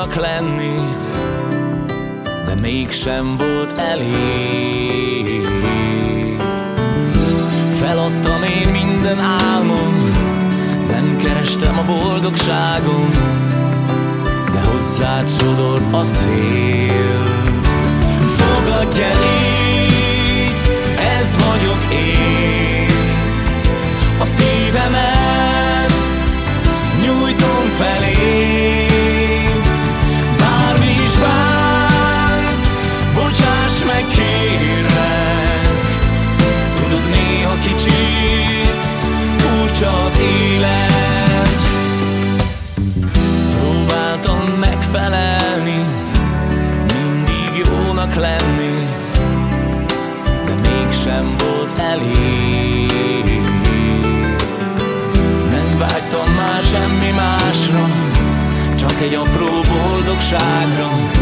jónak lenni, de mégsem volt elég. Feladtam én minden álmom, nem kerestem a boldogságom, de hozzád sodort a szél. Fogadj el így, ez vagyok én. egy apró boldogságra.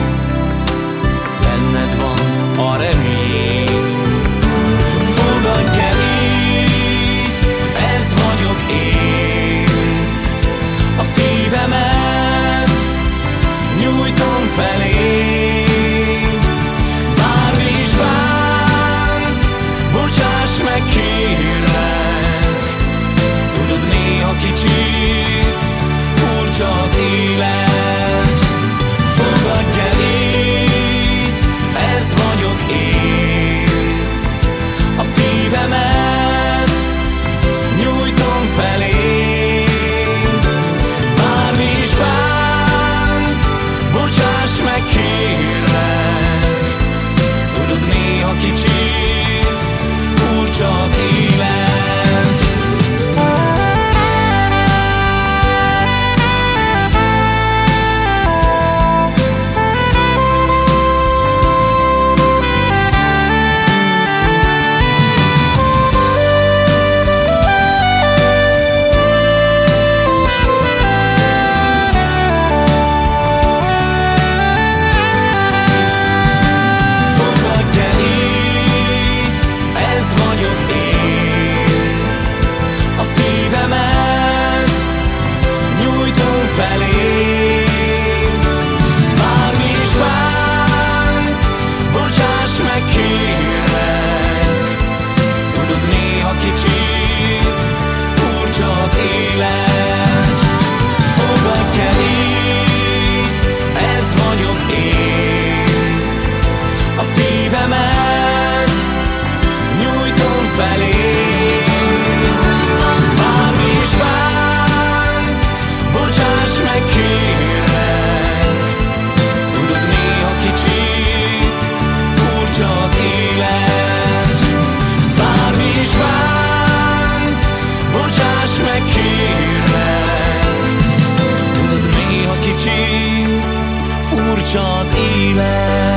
furcsa az élet.